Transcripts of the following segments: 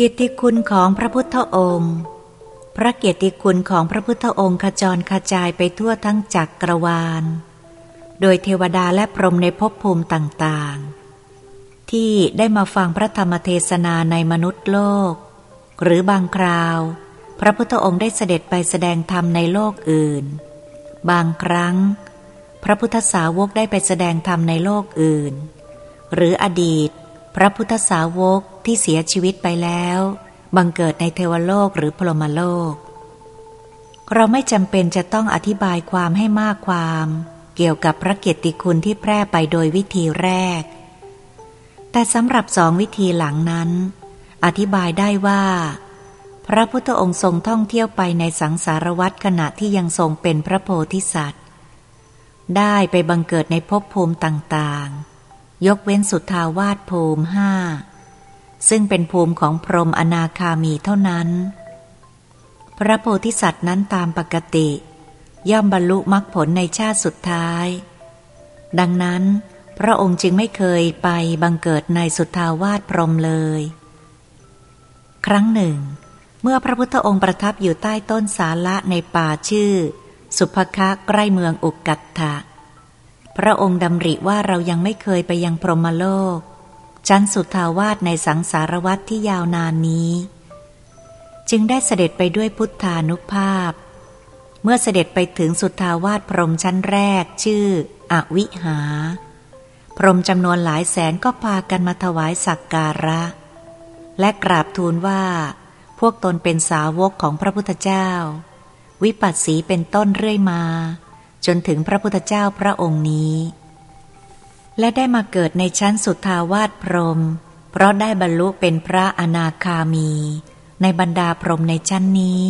เกียรติคุณของพระพุทธองค์ พระเกียรติคุณของพระพุทธองค์ขจรกระจายไปทั่วทั้งจักกรวาล โดยเทวดาและพรหมในภพภูมิต่างๆ ที่ได้มาฟังพระธรรมเทศนาในมนุษย์โลก หรือบางคราว พระพุทธองค์ได้เสด็จไปแสดงธรรมในโลกอื่น บางครั้ง พระพุทธสาวกได้ไปแสดงธรรมในโลกอื่น หรืออดีต พระพุทธสาวกที่เสียชีวิตไปแล้ว บังเกิดในเทวโลกหรือพรหมโลก เราไม่จำเป็นจะต้องอธิบายความให้มากความ เกี่ยวกับพระเกียรติคุณที่แพร่ไปโดยวิธีแรก แต่สำหรับสองวิธีหลังนั้น อธิบายได้ว่า พระพุทธองค์ทรงท่องเที่ยวไปในสังสารวัฏขณะที่ยังทรงเป็นพระโพธิสัตว์ ได้ไปบังเกิดในภพภูมิต่างๆ ยกเว้นสุทาวาสภูมิห้าซึ่งเป็นภูมิของพรหมอนาคามีเท่านั้น พระโพธิสัตว์นั้นตามปกติ ย่อมบรรลุมรรคผลในชาติสุดท้าย ดังนั้น พระองค์จึงไม่เคยไปบังเกิดในสุทาวาสพรหมเลย ครั้งหนึ่ง เมื่อพระพุทธองค์ประทับอยู่ใต้ต้นสาละในป่าชื่อ สุภคะใกล้เมืองอุกกัตถะ พระองค์ดำริว่าเรายังไม่เคยไปยังพรหมโลก ชั้นสุทาวาสในสังสารวัตที่ยาวนานนี้ จึงได้เสด็จไปด้วยพุทธานุภาพ เมื่อเสด็จไปถึงสุทาวาสพรหมชั้นแรกชื่ออวิหา พรหมจำนวนหลายแสนก็พากันมาถวายสักการะ และกราบทูลว่า พวกตนเป็นสาวกของพระพุทธเจ้า วิปัสสีเป็นต้นเรื่อยมา จนถึงพระพุทธเจ้าพระองค์นี้ และได้มาเกิดในชั้นสุทาวาสพรม เพราะได้บรรลุเป็นพระอนาคามี ในบรรดาพรมในชั้นนี้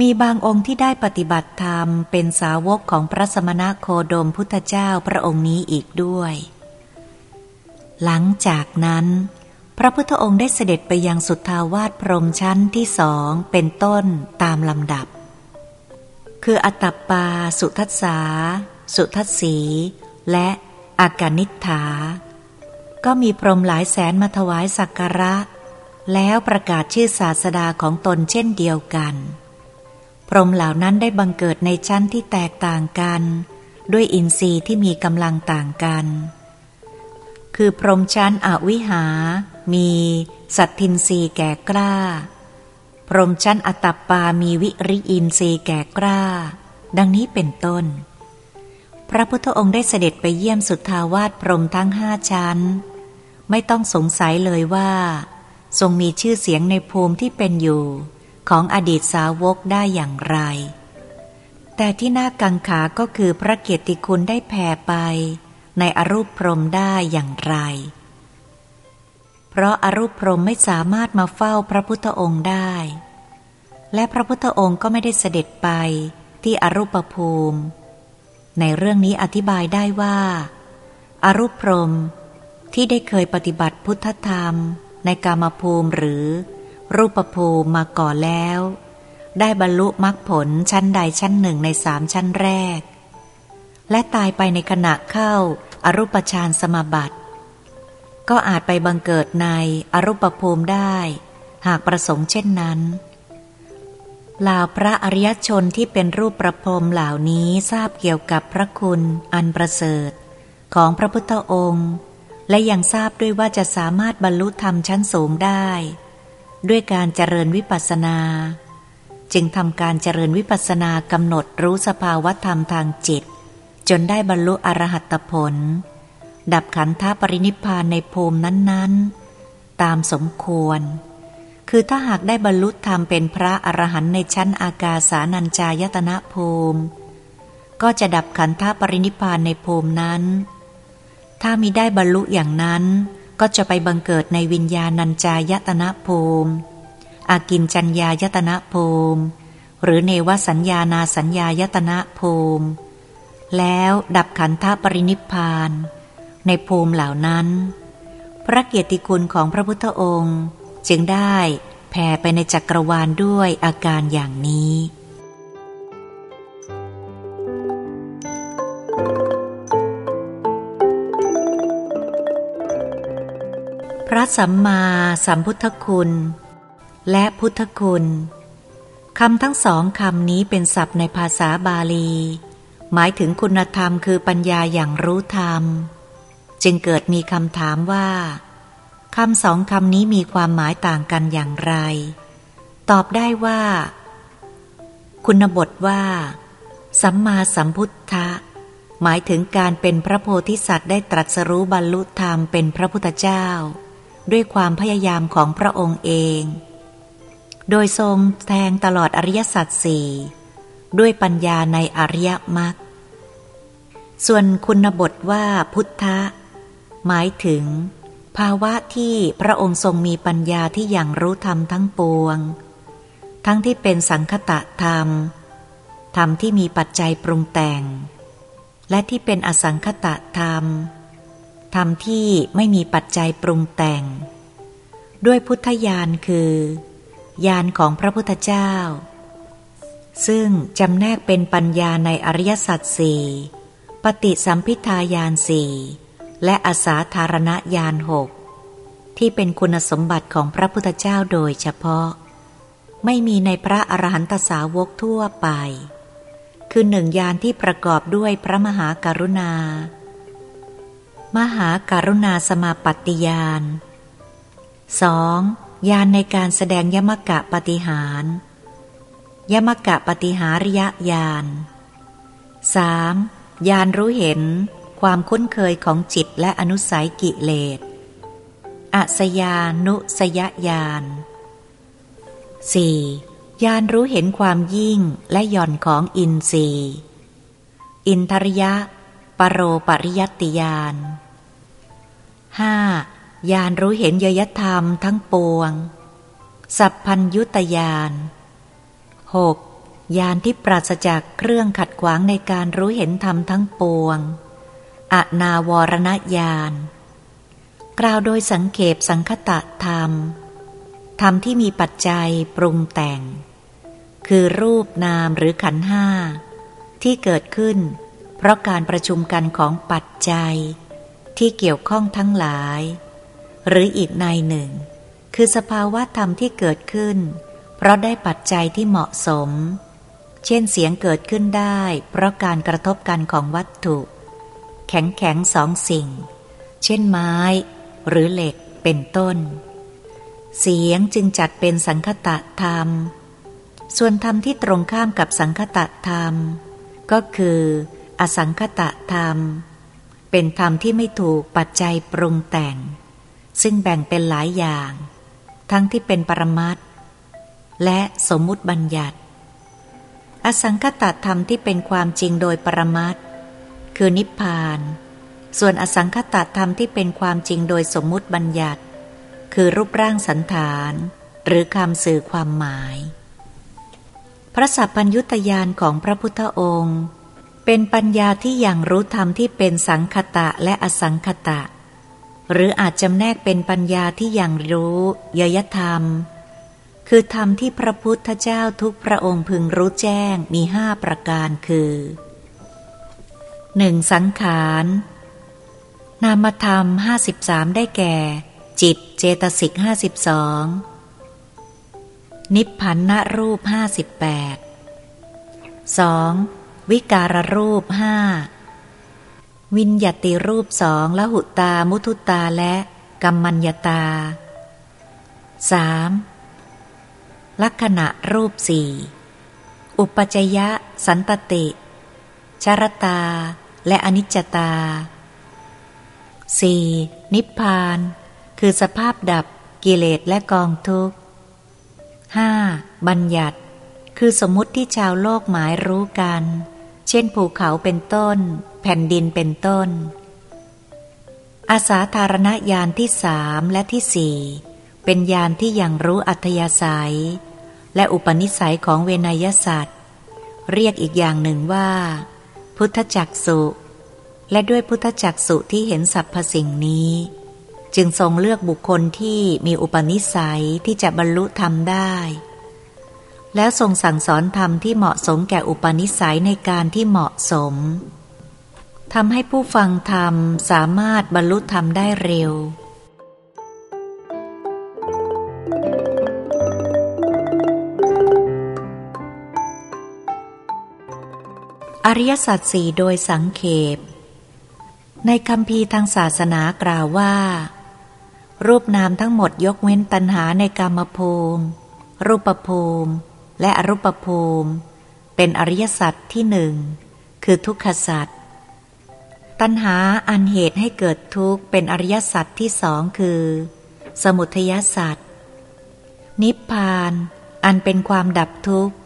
มีบางองค์ที่ได้ปฏิบัติธรรมเป็นสาวกของพระสมณโคดมพุทธเจ้าพระองค์นี้อีกด้วย หลังจากนั้น พระพุทธองค์ได้เสด็จไปยังสุทธาวาสพรมชั้นที่สองเป็นต้นตามลำดับ คืออัตปา สุทัสสา สุทัศสี และอากานิฐา ก็มีพรหมหลายแสนมาถวายสักการะ แล้วประกาศชื่อศาสดาของตนเช่นเดียวกัน พรหมเหล่านั้นได้บังเกิดในชั้นที่แตกต่างกัน ด้วยอินทรีย์ที่มีกำลังต่างกัน คือพรหมชั้นอวิหา มีสัตทินรีแก่กล้า พรหมชั้นอัตปามีวิริยินรีแก่กล้า ดังนี้เป็นต้น พระพุทธองค์ได้เสด็จไปเยี่ยมสุทธาวาสพรหมทั้งห้าชั้น ไม่ต้องสงสัยเลยว่า ทรงมีชื่อเสียงในภูมิที่เป็นอยู่ ของอดีตสาวกได้อย่างไร แต่ที่น่ากังขาก็คือพระเกียรติคุณได้แผ่ไป ในอรูปพรหมได้อย่างไร ราะอารูปพรหมไม่สามารถมาเฝ้าพระพุทธองค์ได้ และพระพุทธองค์ก็ไม่ได้เสด็จไปที่อรูปภูมิ ในเรื่องนี้อธิบายได้ว่า อารูปพรมที่ได้เคยปฏิบัติพุทธธรรม ในกามภูมิหรือ รูปภูมิมาก่อนแล้ว ได้บรรลุมรรคผลชั้นใดชั้นหนึ่งในสามชั้นแรก และตายไปในขณะเข้าอารูปฌานสมาบัติ ก็อาจไปบังเกิดในอรูปภูมิได้ หากประสงค์เช่นนั้นเหล่าพระอริยชนที่เป็นรูปประพรมเหล่านี้ทราบเกี่ยวกับพระคุณอันประเสริฐ ของพระพุทธองค์ และยังทราบด้วยว่าจะสามารถบรรลุธรรมชั้นสูงได้ ด้วยการเจริญวิปัสสนา จึงทำการเจริญวิปัสสนากำหนดรู้สภาวธรรมทางจิต จนได้บรรลุอรหัตผล ดับขันธปรินิพานในภูมินั้นๆ ตามสมควร คือถ้าหากได้บรรลุธรรมเป็นพระอรหันต์ในชั้นอากาสานัญจายตนะภูมิ ก็จะดับขันธปรินิพานในภูมินั้น ถ้ามีได้บรรลุอย่างนั้น ก็จะไปบังเกิดในวิญญาณัญจายตนะภูมิ อากินจัญญายตนะภูมิ หรือเนวสัญญานาสัญญายตนะภูมิ แล้วดับขันธปรินิพาน ในภูมิเหล่านั้น พระเกียรติคุณของพระพุทธองค์จึงได้แผ่ไปในจักรวาลด้วยอาการอย่างนี้พระสัมมาสัมพุทธคุณ และพุทธคุณคำทั้งสองคำนี้เป็นศัพท์ในภาษาบาลี หมายถึงคุณธรรมคือปัญญาอย่างรู้ธรรม จึงเกิดมีคำถามว่าคำสองคำนี้มีความหมายต่างกันอย่างไร ตอบได้ว่า คุณบทว่า สัมมาสัมพุทธะ หมายถึงการเป็นพระโพธิสัตว์ได้ตรัสรู้บรรลุธรรมเป็นพระพุทธเจ้า ด้วยความพยายามของพระองค์เอง โดยทรงแทงตลอดอริยสัจสี่ด้วยปัญญาในอริยมรรคส่วนคุณบทว่าพุทธะ หมายถึง ภาวะที่พระองค์ทรงมีปัญญาที่อย่างรู้ธรรมทั้งปวง ทั้งที่เป็นสังคตะธรรม ธรรมที่มีปัจจัยปรุงแต่ง และที่เป็นอสังคตะธรรม ธรรมที่ไม่มีปัจจัยปรุงแต่ง ด้วยพุทธญาณคือ ญาณของพระพุทธเจ้า ซึ่งจำแนกเป็นปัญญาในอริยสัจสี่ปฏิสัมพิทายานสี่ และอาสาธารณญาณหกที่เป็นคุณสมบัติของพระพุทธเจ้าโดยเฉพาะ ไม่มีในพระอรหันตสาวกทั่วไป คือหนึ่งยานที่ประกอบด้วยพระมหาการุณา มหาการุณาสมาปฏิยานสองยานในการแสดงยมกะปฏิหาร ยมกะปฏิหาริยญาณสามยานรู้เห็น ความคุ้นเคยของจิตและอนุสัยกิเลสอัสยานุสยญาณสี่ญาณรู้เห็นความยิ่งและหย่อนของอินทรีย์อินทริยะ ปโรปริยัติญาณห้าญาณรู้เห็นเยยธรรมทั้งปวง สัพพัญยุตญาณหกญาณที่ปราศจากเครื่องขัดขวางในการรู้เห็นธรรมทั้งปวง อนาวรณญาณกล่าวโดยสังเขปสังคตะธรรม ธรรมที่มีปัจจัยปรุงแต่ง คือรูปนามหรือขันห้า ที่เกิดขึ้น เพราะการประชุมกันของปัจจัย ที่เกี่ยวข้องทั้งหลาย หรืออีกในหนึ่ง คือสภาวะธรรมที่เกิดขึ้น เพราะได้ปัจจัยที่เหมาะสม เช่นเสียงเกิดขึ้นได้ เพราะการกระทบกันของวัตถุ แข็งแข็งสองสิ่ง เช่นไม้ หรือเหล็กเป็นต้น เสียงจึงจัดเป็นสังคตะธรรม ส่วนธรรมที่ตรงข้ามกับสังคตะธรรม ก็คือ อสังคตะธรรม เป็นธรรมที่ไม่ถูกปัจจัยปรุงแต่ง ซึ่งแบ่งเป็นหลายอย่าง ทั้งที่เป็นปรมัตและสมมุติบัญญัติ อสังคตะธรรมที่เป็นความจริงโดยปรมัต คือนิพพาน ส่วนอสังคตธรรมที่เป็นความจริงโดยสมมุติบัญญัติ คือรูปร่างสันฐาน หรือคำสื่อความหมาย พระสัพพัญยุตยานของพระพุทธองค์ เป็นปัญญาที่อย่างรู้ธรรมที่เป็นสังคตะและอสังคตะ หรืออาจจำแนกเป็นปัญญาที่อย่างรู้ยยธรรม คือธรรมที่พระพุทธเจ้าทุกพระองค์พึงรู้แจ้งมีห้าประการคือ หนึ่งสังขาร นามธรรมห้าสิบสามได้แก่ จิตเจตสิกห้าสิบสองนิพพันนรูปห้าสิบแปดสองวิการรูปห้าวิญญาติรูปสองละหุตา มุทุตาและกัมมัญญาตาสามลักษณะรูปสี่อุปจยะ สันตติ ชรตา และอนิจจตาสี่นิพพาน คือสภาพดับกิเลสและกองทุกข์ 5. บัญญัติ คือสมมติที่ชาวโลกหมายรู้กัน เช่นภูเขาเป็นต้น แผ่นดินเป็นต้น อาสาธารณญาณที่สามและที่สี่เป็นญาณที่ยังรู้อัธยาศัย และอุปนิสัยของเวนยสัตว์ เรียกอีกอย่างหนึ่งว่า พุทธจักสุ และด้วยพุทธจักสุที่เห็นสรรพสิ่งนี้ จึงทรงเลือกบุคคลที่มีอุปนิสัยที่จะบรรลุธรรมได้ แล้วทรงสั่งสอนธรรมที่เหมาะสมแก่อุปนิสัยในการที่เหมาะสมทำให้ผู้ฟังธรรมสามารถบรรลุธรรมได้เร็ว อริยสัจสี่โดยสังเขป ในคำพีทางศาสนากล่าวว่า รูปนามทั้งหมดยกเว้นตัณหาในกรรมภูมิ รูปภูมิ และอรูปภูมิ เป็นอริยสัจที่หนึ่งคือทุกขสัจตัณหาอันเหตุให้เกิดทุกข์เป็นอริยสัจที่สองคือ สมุทัยสัจนิพพาน อันเป็นความดับทุกข์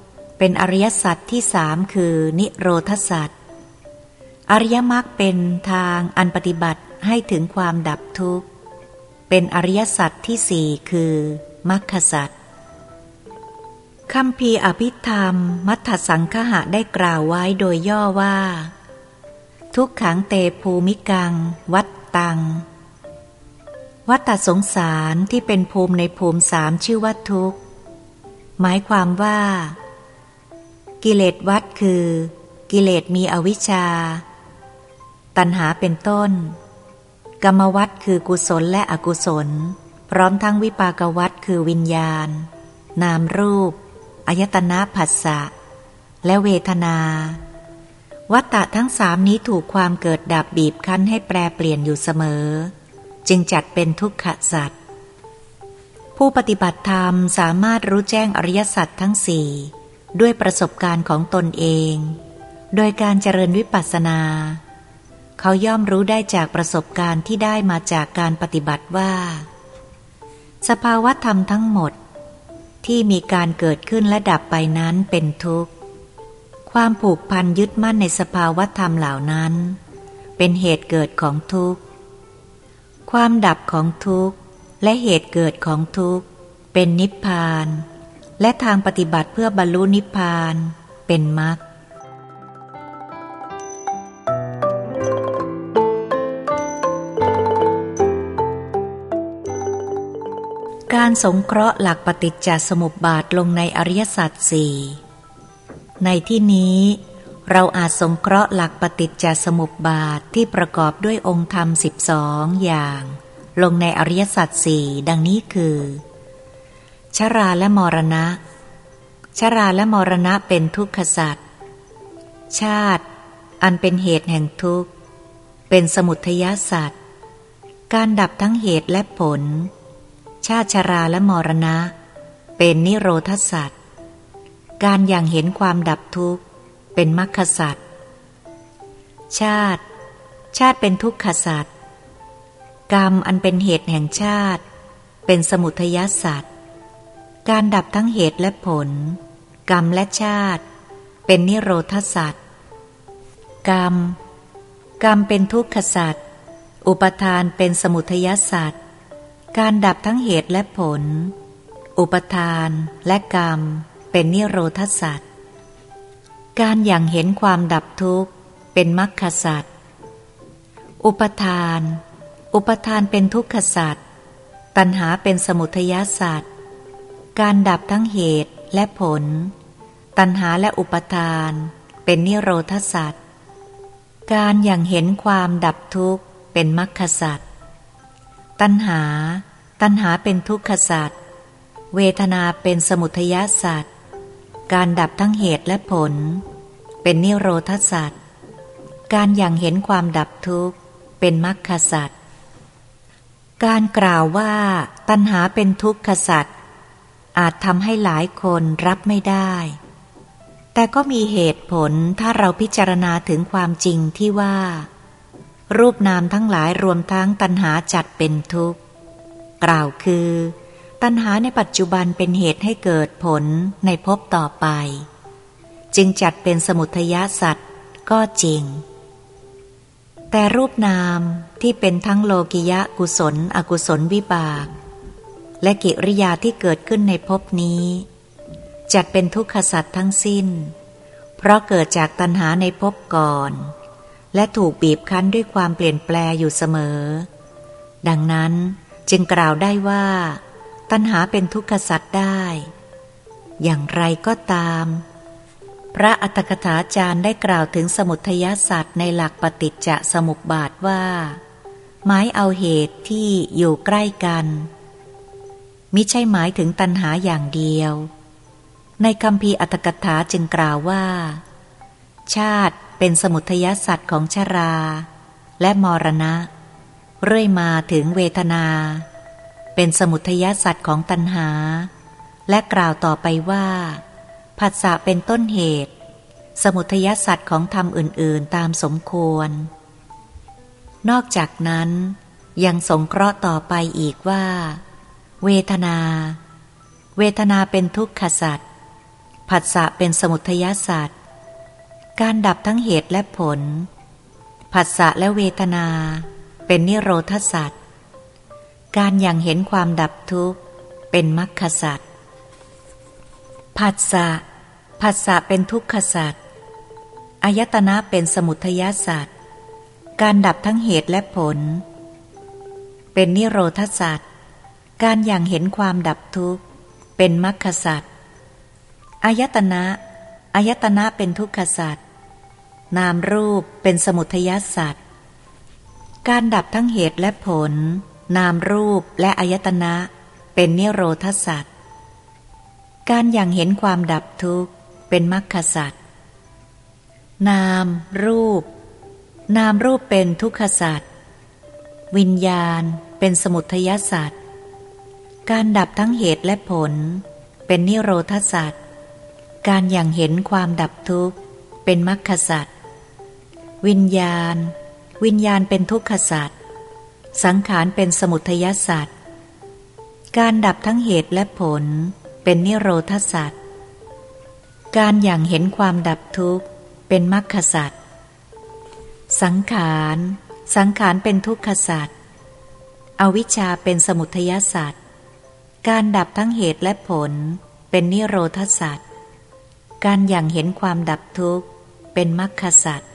เป็นอริยสัจที่สามคือนิโรธสัจอริยมรรคเป็นทางอันปฏิบัติให้ถึงความดับทุกข์ เป็นอริยสัจที่สี่คือมรรคสัจคำพีอภิธรรม มัทธสังคหะได้กล่าวไว้โดยย่อว่า ทุกขังเตภูมิกัง วัตตัง วัตตสงสารที่เป็นภูมิในภูมิสามชื่อว่าทุกหมายความว่า กิเลสวัดคือ กิเลสมีอวิชชา ตัณหาเป็นต้น กรรมวัดคือกุศลและอกุศล พร้อมทั้งวิปากวัดคือวิญญาณ นามรูปอายตนะผัสสะ และเวทนา วัตตะทั้งสามนี้ถูกความเกิดดับบีบคั้นให้แปรเปลี่ยนอยู่เสมอ จึงจัดเป็นทุกขสัตว์ผู้ปฏิบัติธรรมสามารถรู้แจ้งอริยสัจทั้งสี่ ด้วยประสบการณ์ของตนเอง โดยการเจริญวิปัสสนา เขาย่อมรู้ได้จากประสบการณ์ที่ได้มาจากการปฏิบัติว่า สภาวธรรมทั้งหมด ที่มีการเกิดขึ้นและดับไปนั้นเป็นทุกข์ ความผูกพันยึดมั่นในสภาวธรรมเหล่านั้น เป็นเหตุเกิดของทุกข์ ความดับของทุกข์และเหตุเกิดของทุกข์เป็นนิพพาน และทางปฏิบัติเพื่อบรรลุนิพพานเป็นมรรคการสงเคราะห์หลักปฏิจจสมุปบาทลงในอริยสัจสี่ในที่นี้เราอาจสงเคราะห์หลักปฏิจจสมุปบาทที่ประกอบด้วยองค์ธรรมสิบสองอย่าง ลงในอริยสัจสี่ดังนี้คือ ชราและมรณะ ชราและมรณะเป็นทุกขสัจชาติ อันเป็นเหตุแห่งทุกข์ เป็นสมุทยสัจการดับทั้งเหตุและผล ชาติชราและมรณะ เป็นนิโรธสัจการอย่างเห็นความดับทุกข์ เป็นมรรคสัตว์ชาติ ชาติเป็นทุกขสัตว์กรรมอันเป็นเหตุแห่งชาติ เป็นสมุทยสัตว์ การดับทั้งเหตุและผล กรรมและชาติ เป็นนิโรธสัตว์กรรม กรรมเป็นทุกขสัตว์อุปทานเป็นสมุทยสัตว์การดับทั้งเหตุและผล อุปทานและกรรม เป็นนิโรธสัตว์การอย่างเห็นความดับทุกข์ เป็นมรรคสัตว์อุปทาน อุปทานเป็นทุกขสัตว์ตัณหาเป็นสมุทยาสัตว์ การดับทั้งเหตุและผล ตัณหาและอุปทาน เป็นนิโรธสัตว์การอย่างเห็นความดับทุกข์เป็นมรรคสัตว์ตัณหา ตัณหาเป็นทุกขสัตว์เวทนาเป็นสมุทยาสัตว์การดับทั้งเหตุและผล เป็นนิโรธสัตว์การอย่างเห็นความดับทุกข์เป็นมรรคสัตว์การกล่าวว่าตัณหาเป็นทุกขสัตว์ อาจทำให้หลายคนรับไม่ได้ แต่ก็มีเหตุผลถ้าเราพิจารณาถึงความจริงที่ว่า รูปนามทั้งหลายรวมทั้งตัณหาจัดเป็นทุกข์ กล่าวคือ ตัณหาในปัจจุบันเป็นเหตุให้เกิดผลในภพต่อไป จึงจัดเป็นสมุทยสัตว์ก็จริง แต่รูปนามที่เป็นทั้งโลกิยะกุศล อกุศลวิบาก และกิริยาที่เกิดขึ้นในภพนี้ จัดเป็นทุกขสัตว์ทั้งสิ้น เพราะเกิดจากตัณหาในภพก่อน และถูกบีบคั้นด้วยความเปลี่ยนแปลอยู่เสมอ ดังนั้นจึงกล่าวได้ว่า ตัณหาเป็นทุกขสัตว์ได้ อย่างไรก็ตาม พระอัตถกถาจารย์ได้กล่าวถึงสมุทยศาสตว์ในหลักปฏิจจสมุปบาทว่า หมายเอาเหตุที่อยู่ใกล้กัน มิใช่หมายถึงตัณหาอย่างเดียว ในคำพีอัตถกถาจึงกล่าวว่า ชาติเป็นสมุทยสัตว์ของชรา และมรณะ เรื่อยมาถึงเวทนา เป็นสมุทยสัตว์ของตัณหา และกล่าวต่อไปว่าผัสสะเป็นต้นเหตุ สมุทยสัตว์ของธรรมอื่น ๆ ตามสมควร นอกจากนั้นยังสงเคราะห์ต่อไปอีกว่า เวทนา เวทนาเป็นทุกขสัตว์ผัสสะเป็นสมุทยสัตว์การดับทั้งเหตุและผล ผัสสะและเวทนา เป็นนิโรธสัตว์การอย่างเห็นความดับทุกข์เป็นมรรคสัตว์ผัสสะผัสสะเป็นทุกขสัตว์อายตนะเป็นสมุทยสัตว์การดับทั้งเหตุและผล เป็นนิโรธสัตว์ การอย่างเห็นความดับทุกข์ เป็นมรรคสัตว์อายตนะอายตนะเป็นทุกขสัตว์นามรูปเป็นสมุทยสัตว์การดับทั้งเหตุและผล นามรูปและอายตนะเป็นนิโรธสัตว์การอย่างเห็นความดับทุกข์ เป็นมรรคสัตว์นามรูป นามรูปเป็นทุกขสัตว์วิญญาณเป็นสมุทยสัตว์ การดับทั้งเหตุและผล เป็นนิโรธสัตว์การอย่างเห็นความดับทุกข์ เป็นมรรคสัตว์วิญญาณ วิญญาณเป็นทุกขสัตว์สังขารเป็นสมุทยสัตว์การดับทั้งเหตุและผล เป็นนิโรธสัตว์การอย่างเห็นความดับทุกข์ เป็นมรรคสัตว์สังขาร สังขารเป็นทุกขสัตว์อวิชชาเป็นสมุทยสัตว์ การดับทั้งเหตุและผลเป็นนิโรธสัตว์การอย่างเห็นความดับทุกข์เป็นมรรคสัตว์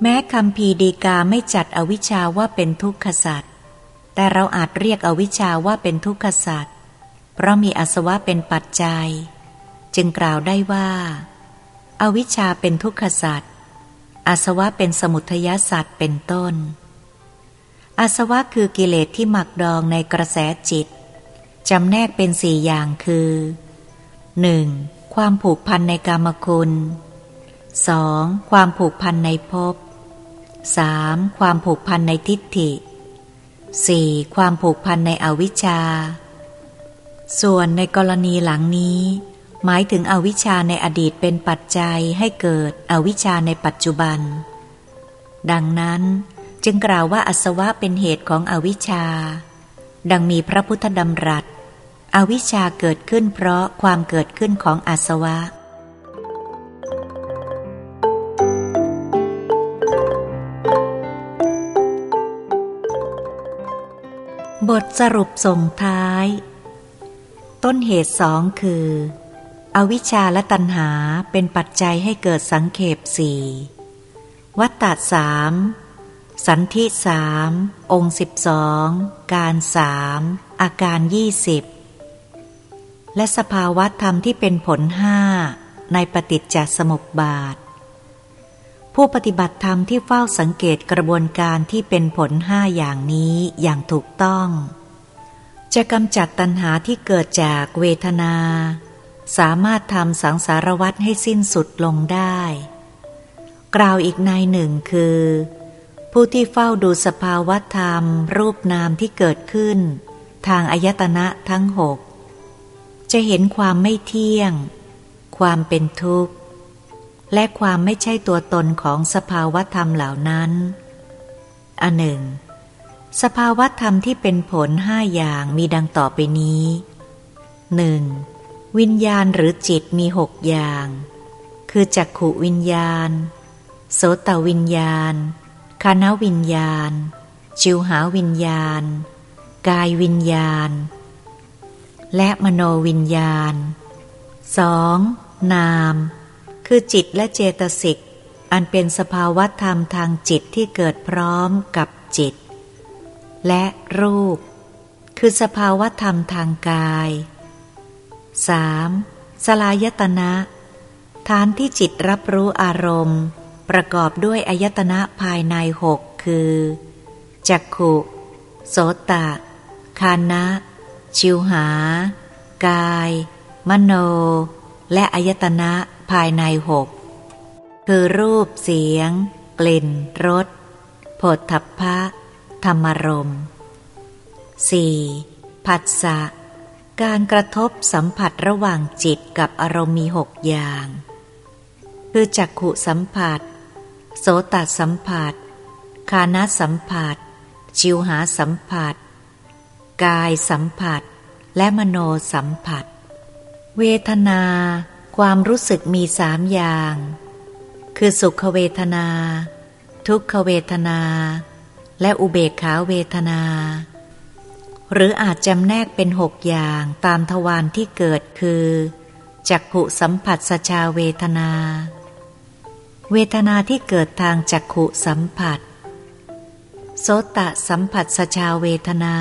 แม้คำพีดีกาไม่จัดอวิชชาว่าเป็นทุกขสัตว์แต่เราอาจเรียกอวิชชาว่าเป็นทุกขสัตว์เพราะมีอสวะเป็นปัจจัย จึงกล่าวได้ว่าอาวิชชาเป็นทุกขสัตว์อาสวะเป็นสมุทยสัตว์เป็นต้นอาสวะคือกิเลสที่หมักดองในกระแสจิต จำแนกเป็นสี่อย่างคือ 1. ความผูกพันในกามคุณ 2. ความผูกพันในภพ 3. ความผูกพันในทิฏฐิ 4. ความผูกพันในอวิชชา ส่วนในกรณีหลังนี้ หมายถึงอวิชชาในอดีตเป็นปัจจัยให้เกิดอวิชชาในปัจจุบัน ดังนั้นจึงกล่าวว่าอสวะเป็นเหตุของอวิชชา ดังมีพระพุทธดำรัส อวิชชาเกิดขึ้นเพราะความเกิดขึ้นของอสวะ บทสรุปส่งท้าย ต้นเหตุสองคือ อวิชชาและตัณหาเป็นปัจจัยให้เกิดสังเขปสี่วัตตาสามสันทิสามองค์สิบสองการสามอาการยี่สิบ และสภาวะธรรมที่เป็นผลห้าในปฏิจจสมุปบาท ผู้ปฏิบัติธรรมที่เฝ้าสังเกตกระบวนการที่เป็นผลห้าอย่างนี้อย่างถูกต้อง จะกำจัดตัณหาที่เกิดจากเวทนา สามารถทำสังสารวัตให้สิ้นสุดลงได้ กล่าวอีกในหนึ่งคือ ผู้ที่เฝ้าดูสภาวะธรรม รูปนามที่เกิดขึ้น ทางอายตนะทั้งหก จะเห็นความไม่เที่ยง ความเป็นทุกข์ และความไม่ใช่ตัวตนของสภาวธรรมเหล่านั้น อันหนึ่ง สภาวธรรมที่เป็นผลห้าอย่างมีดังต่อไปนี้หนึ่งวิญญาณหรือจิตมีหกอย่าง คือจักขุวิญญาณ โสตวิญญาณ คานวิญญาณจิวหาวิญญาณ กายวิญญาณ และมโนวิญญาณสองนาม คือจิตและเจตสิก อันเป็นสภาวะธรรมทางจิตที่เกิดพร้อมกับจิต และรูป คือสภาวะธรรมทางกาย 3. สลายตนะฐานที่จิตรับรู้อารมณ์ ประกอบด้วยอายตนะภายในหกคือ จักขุ โสตะ คานะ ชิวหา กาย มโน และอายตนะภายในหกคือรูปเสียง กลิ่นรสผดทัพพะ ธรรมรม 4. ผัสสะ การกระทบสัมผัสระหว่างจิตกับอารมณ์มีหกอย่าง คือจักขุสัมผัส โสตสัมผัส คานาสัมผัสชิวหาสัมผัส กายสัมผัส และมโนสัมผัส เวทนา ความรู้สึกมีสามอย่าง คือสุขเวทนา ทุกขเวทนา และอุเบกขาเวทนา หรืออาจจำแนกเป็นหกอย่างตามทวารที่เกิดคือจักขุสัมผัสสชาเวทนา เวทนาที่เกิดทางจักขุสัมผัสโสตะสัมผัสสชาเวทนา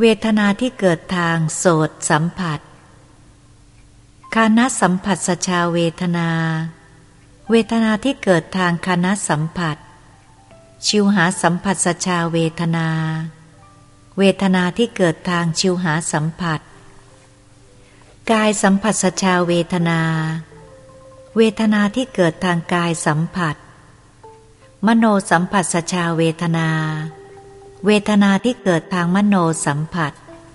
เวทนาที่เกิดทางโสตสัมผัส คานะสัมผัสสชาเวทนา เวทนาที่เกิดทางคานะสัมผัส ชิวหาสัมผัสสชาเวทนา เวทนาที่เกิดทางชิวหาสัมผัส กายสัมผัสสชาเวทนา เวทนาที่เกิดทางกายสัมผัส มโนสัมผัสสชาเวทนาเเวทนาที่เกิดทางมโนสัมผัส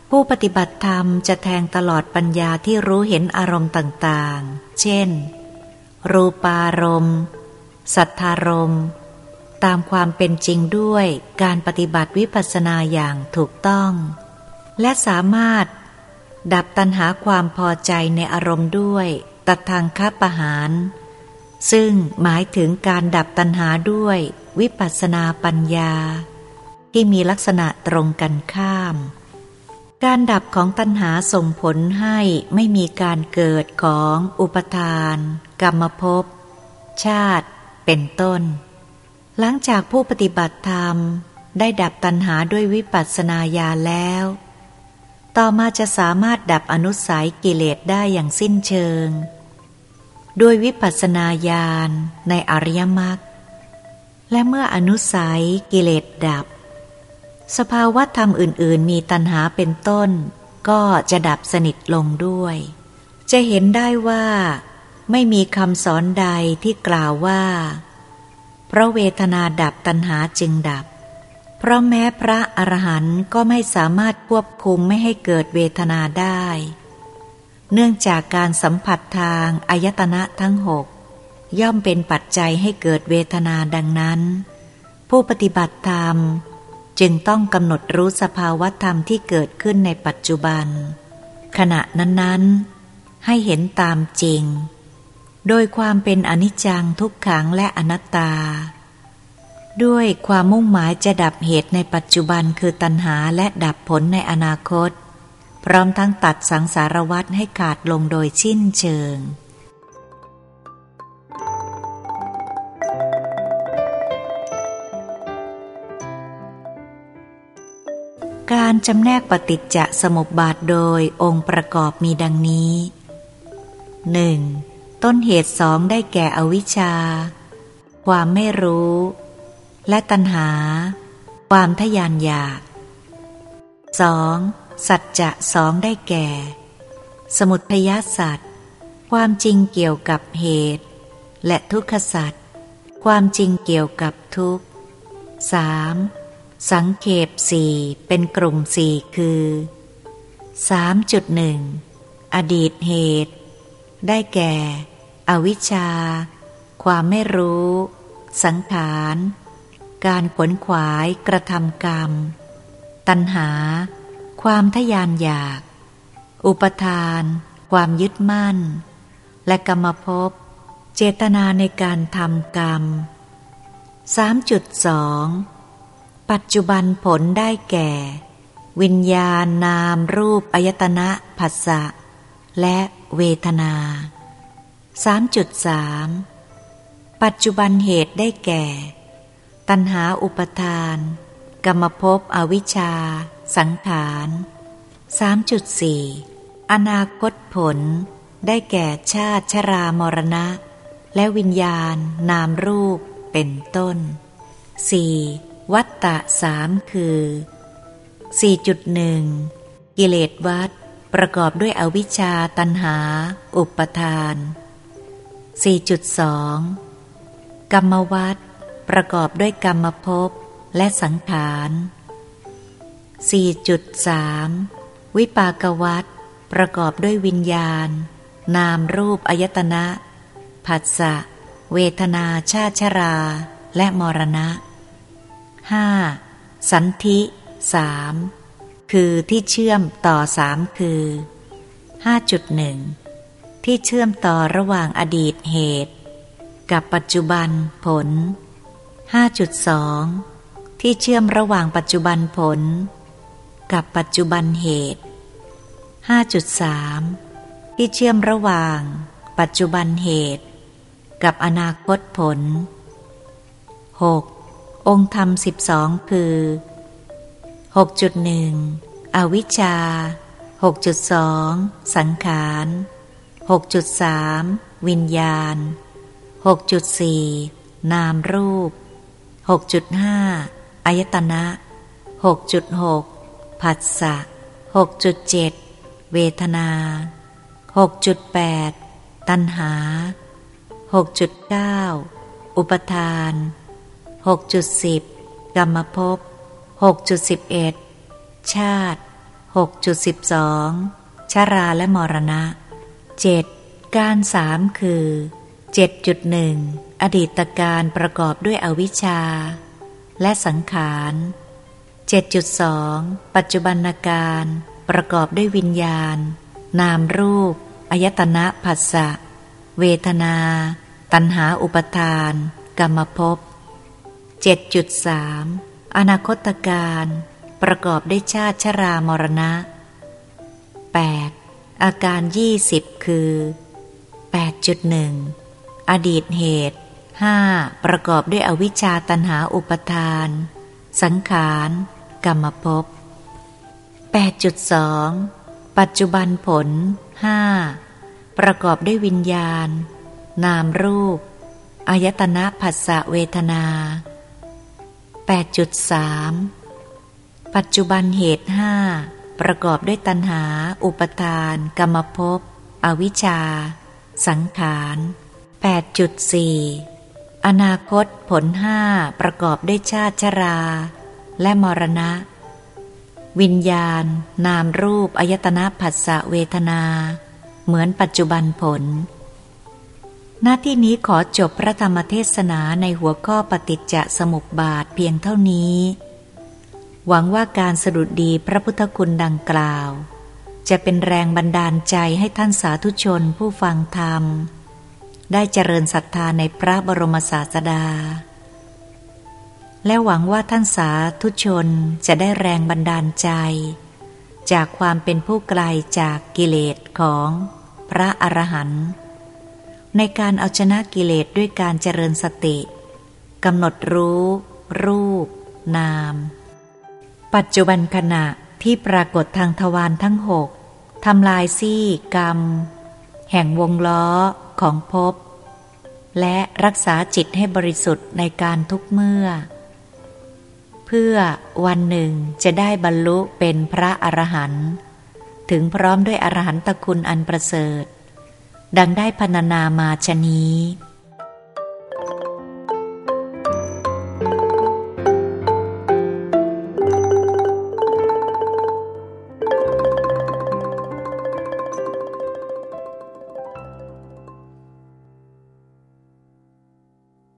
ผู้ปฏิบัติธรรมจะแทงตลอดปัญญาที่รู้เห็นอารมณ์ต่างๆ เช่น รูปารมณ์ สัทธารมณ์ ตามความเป็นจริงด้วยการปฏิบัติวิปัสสนาอย่างถูกต้อง และสามารถ ดับตัณหาความพอใจในอารมณ์ด้วย ตัดทางคับประหาร ซึ่งหมายถึงการดับตัณหาด้วยวิปัสสนาปัญญา ที่มีลักษณะตรงกันข้าม การดับของตัณหาส่งผลให้ไม่มีการเกิดของอุปทาน กรรมภพ ชาติ เป็นต้น หลังจากผู้ปฏิบัติธรรมได้ดับตัณหาด้วยวิปัสสนาญาแล้ว ต่อมาจะสามารถดับอนุสัยกิเลสได้อย่างสิ้นเชิง ด้วยวิปัสสนาญาณในอริยมรรค และเมื่ออนุสัยกิเลสดับ สภาวะธรรมอื่น ๆ มีตัณหาเป็นต้น ก็จะดับสนิทลงด้วย จะเห็นได้ว่า ไม่มีคำสอนใดที่กล่าวว่า เพราะเวทนาดับตัณหาจึงดับ เพราะแม้พระอรหันต์ก็ไม่สามารถควบคุมไม่ให้เกิดเวทนาได้ เนื่องจากการสัมผัสทางอายตนะทั้งหกย่อมเป็นปัจจัยให้เกิดเวทนาดังนั้น ผู้ปฏิบัติธรรม จึงต้องกำหนดรู้สภาวธรรมที่เกิดขึ้นในปัจจุบัน ขณะนั้นๆ ให้เห็นตามจริง โดยความเป็นอนิจจังทุกขังและอนัตตา ด้วยความมุ่งหมายจะดับเหตุในปัจจุบันคือตัณหาและดับผลในอนาคต พร้อมทั้งตัดสังสารวัฏให้ขาดลงโดยชิ้นเชิง การจำแนกปฏิจจสมุปบาทโดยองค์ประกอบมีดังนี้หนึ่งต้นเหตุสองได้แก่อวิชชา ความไม่รู้ และตัณหา ความทยานอยากสองสัจจะสองได้แก่ สมุทยสัตว์ความจริงเกี่ยวกับเหตุ และทุกขสัตว์ความจริงเกี่ยวกับทุกข์สาม สังเขปสี่เป็นกลุ่มสี่คือสามจุดหนึ่งอดีตเหตุ ได้แก่ อวิชชา ความไม่รู้ สังขาร การขวนขวายกระทำกรรม ตัณหา ความทยานอยาก อุปทาน ความยึดมั่น และกรรมภพเจตนาในการทำกรรม 3.2 ปัจจุบันผลได้แก่ วิญญาณนามรูปอายตนะผัสสะ และเวทนา 3.3 ปัจจุบันเหตุได้แก่ ตัณหาอุปทาน กรรมภพอวิชชา สังขาร 3.4 อนาคตผลได้แก่ชาติชรามรณะ และวิญญาณนามรูปเป็นต้น 4. วัตตะสามคือ 4.1 กิเลสวัตประกอบด้วยอวิชชาตัณหา อุปทาน 4.2 กรรมวัฏประกอบด้วยกรรมภพและสังขาร 4.3 วิปากวัฏประกอบด้วยวิญญาณ นามรูปอายตนะ ผัสสะ เวทนาชาชรา และมรณะ 5. สันธิสามคือที่เชื่อมต่อสามคือ 5.1 ที่เชื่อมต่อระหว่างอดีตเหตุ กับปัจจุบันผล 5.2 ที่เชื่อมระหว่างปัจจุบันผล กับปัจจุบันเหตุ 5.3 ที่เชื่อมระหว่าง ปัจจุบันเหตุ กับอนาคตผล 6. องค์ธรรมสิบสองคือ 6.1 อวิชชา 6.2 สังขาร 6.3 วิญญาณ 6.4 นามรูป 6.5 อายตนะ 6.6 ผัสสะ 6.7 เวทนา 6.8 ตัณหา 6.9 อุปทาน 6.10 กรรมภพ6.11 ชาติ 6.12 ชาราและมรณะ 7. การสามคือ 7.1 อดีตการประกอบด้วยอวิชชา และสังขาร 7.2 ปัจจุบันการประกอบด้วยวิญญาณ นามรูป อายตนะผัสสะ เวทนา ตัณหาอุปทาน กรรมภพ 7.3 อนาคตการประกอบด้วยชาติชรามรณะ 8. อาการยี่สิบคือ 8.1 อดีตเหตุ 5. ประกอบด้วยอวิชชาตันหาอุปทาน สังขาร กรรมภพ 8.2 ปัจจุบันผล 5. ประกอบด้วยวิญญาณ นามรูป อายตนะผัสสะเวทนา 8.3 ปัจจุบันเหตุห้าประกอบด้วยตัณหา อุปทาน กรรมภพ อวิชชา สังขาร 8.4 อนาคตผลห้าประกอบด้วยชาติชรา และมรณะ วิญญาณ นามรูป อายตนะผัสสะเวทนา เหมือนปัจจุบันผล หน้าที่นี้ขอจบพระธรรมเทศนาในหัวข้อปฏิจจสมุปบาทเพียงเท่านี้ หวังว่าการสดุดดีพระพุทธคุณดังกล่าว จะเป็นแรงบันดาลใจให้ท่านสาธุชนผู้ฟังธรรม ได้เจริญศรัทธาในพระบรมศาสดา และหวังว่าท่านสาธุชนจะได้แรงบันดาลใจ จากความเป็นผู้ไกลจากกิเลสของพระอรหันต์ ในการเอาชนะกิเลสด้วยการเจริญสติกำหนดรู้ รูป นาม ปัจจุบันขณะที่ปรากฏทางทวารทั้งหกทำลายซี่กรรม แห่งวงล้อของภพและรักษาจิตให้บริสุทธิ์ในการทุกเมื่อ เพื่อวันหนึ่งจะได้บรรลุเป็นพระอรหันต์ถึงพร้อมด้วยอรหันตคุณอันประเสริฐ ดังได้พรรณนามาชนี้